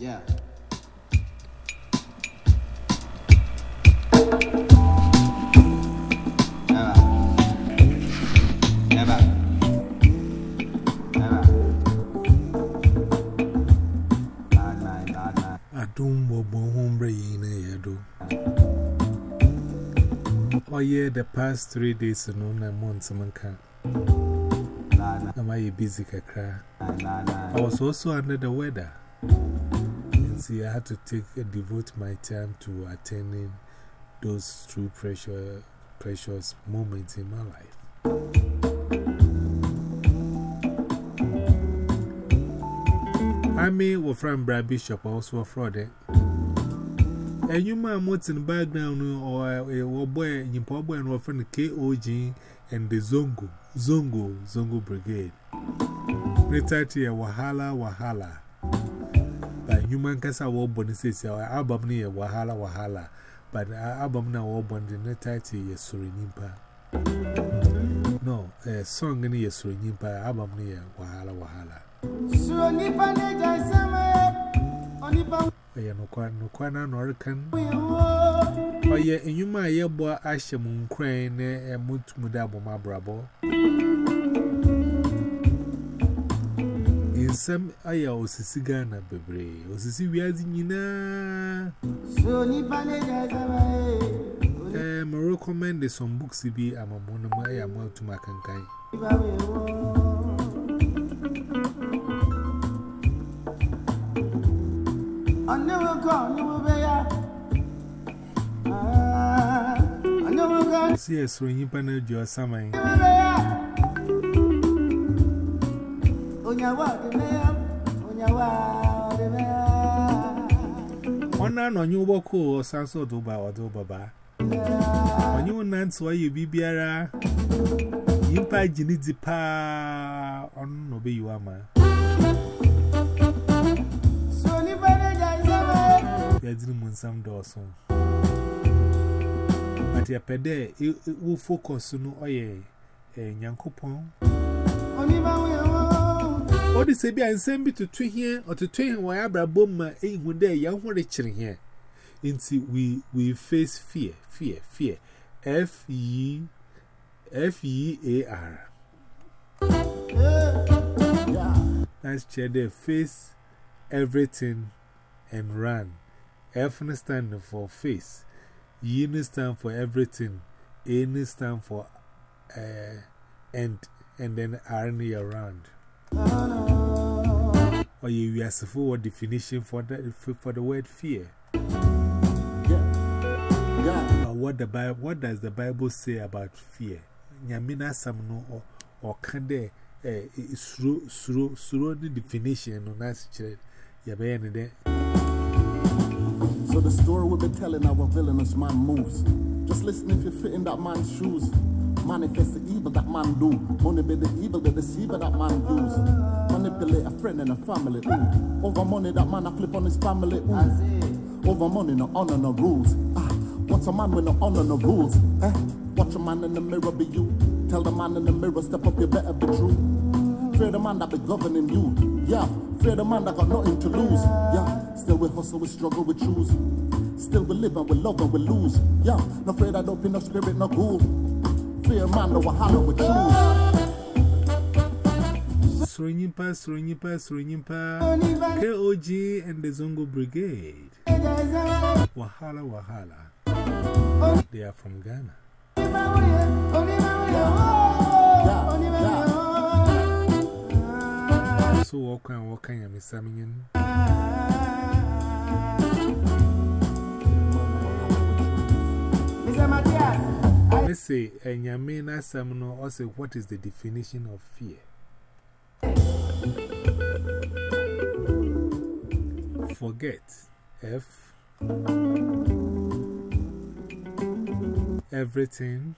Yeah. Oh, yeah, the past three days, no, no, months, Manka. Am I busy? I was also under the weather. See, I had to take uh, devote my time to attending those true precious, precious moments in my life. I mean, we're from Brad Bishop, also a fraud. And you might what's in the background uh, or uh, a boy, you probably and friend KOG and the Zongo, Zongo, Zongo Brigade. Retati Wahala Wahala. enyuma nkasa a wɔbɔ no sɛ sia album no wahala wahala. But album no a wɔbɔ no ne title yɛ soro no uh, song no yɛ soro album no wahala wahala. Surinipa nyimpa ne gya nsɛm onipa ɛyɛ nokwa nokwa na na ɔreka no ɔyɛ enyuma a yɛbɔ ahyɛ mu nkran na ɛmotum da abɔ Asem aya osisi Ghana bebre. Osisi wiazi nyina. So ni pale jazabae. Eh me recommend some books bi amamono mu aya mu atuma kankan. Onewo ko nuwo beya. Ah, onewo ko. Si esro yin pa na ju osaman. Beya. Ona no nyu boku osanso duba odo baba. Onyu nanti oyi bibiara. Yimpa jini dipa onu no be yuama. Soni bere jaisaba. Yadini munsam doso. But ya pede wo focus no oye eh, nyankopon. Oni is a be and send me to twin here or to twin why abra bomma a one day young one rich here. Into we we face fear, fear, fear. F E F E A R. That's there, face everything and run. F stand for face. E stand for everything. A stand for uh, and and then R around. Or you are for what definition for the, for, the word fear. Or what, the Bible, what does the Bible say about fear? Nyamina samno or, or there eh, suro, suro, suro the definition on that church. Yabe there. So the story we've been telling our villainous man moves. Just listen if you fit in that man's shoes. Manifest the evil that man do. Money be the evil, the deceiver that man use. Manipulate a friend and a family. Ooh. Over money that man a flip on his family. Ooh. Over money, no honor, no rules. Ah, what's a man with no honor, no rules? Eh? Watch a man in the mirror be you. Tell the man in the mirror, step up, you better be true. Fear the man that be governing you. Yeah, fear the man that got nothing to lose. Yeah, still we hustle, we struggle, we choose. Still we live and we love and we lose. Yeah, no afraid I don't be no spirit, no cool. Fear man, no wahala, we choose. Surinimpa, Surinimpa, Surinimpa. KOG and the Zongo Brigade. Wahala, Wahala. They are from Ghana. So, walk and walk and Miss Samin. Say, and Yamina Samino also, what is the definition of fear? Forget F everything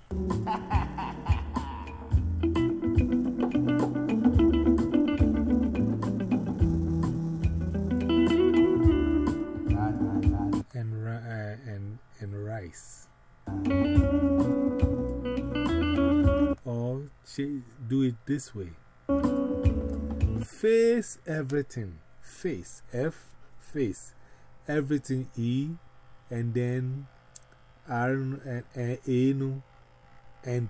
and, uh, and, and rice. Do it this way Face everything. Face. F. face. Everything E and then R and A no and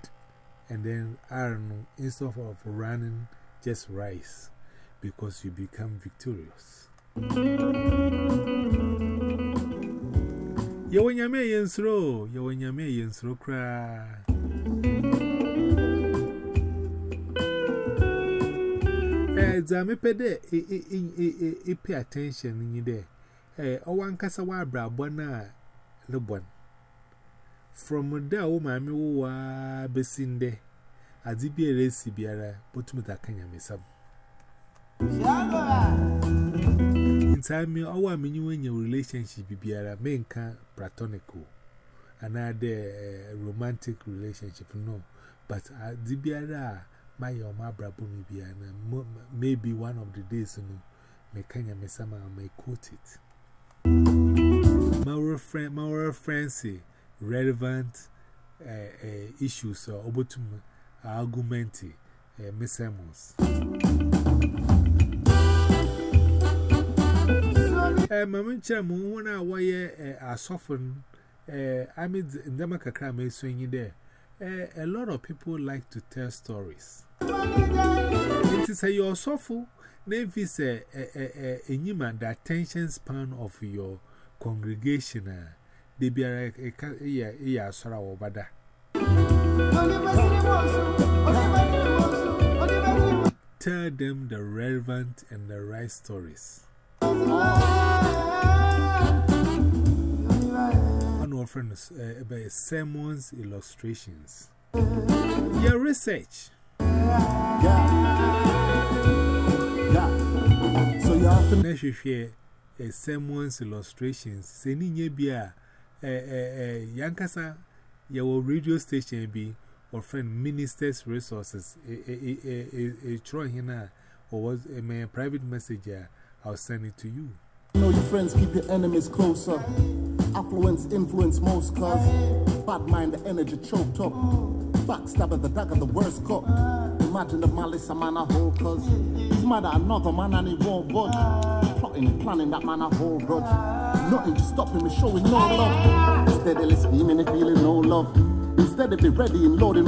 and then R no instead of running just rise because you become victorious. Yawanyame yensro, Yawanyame yensro cry. Eh, Zamiped, eh, pay attention in you there. Eh, oh, one casawa bra bona the one. From there, oh, my me, oh, besin there. As it be a race, be a put me that can you miss up. In time, me, oh, I mean, you in your relationship be a main can platonical. Another eh, romantic relationship, no, but as it be a my or my brabo, maybe one of the days, no, may kanya mesama, may quote it. My friend, my friend, relevant issues or obotum argumenti, Miss Emmons. Mamma Chamu, when I wire a soften, I made the Macacra may swing there. A lot of people like to tell stories. It is a your soulful, name is a human the attention span of your congregation. They be a year, sorrow over that. Tell them the relevant and the right stories. One of friends by sermons illustrations. Your research. Yeah. Yeah. So you have to. Next, you hear sermons illustrations. Sending ye be a eh, eh, eh, Yankasa, your radio station be or friend ministers resources. A try here or was a private messenger. Ah, I'll send it to you. Know your friends, keep your enemies closer. Affluence influence most cause bad mind, the energy choked up. Backstab at the of the worst cut. Imagine the malice a man a whole cause he's mad at another man and he won't budge. Plotting, planning that man a whole grudge. Nothing to stop him showing no love. Steadily scheming and feeling no love. Instead of be ready and loading.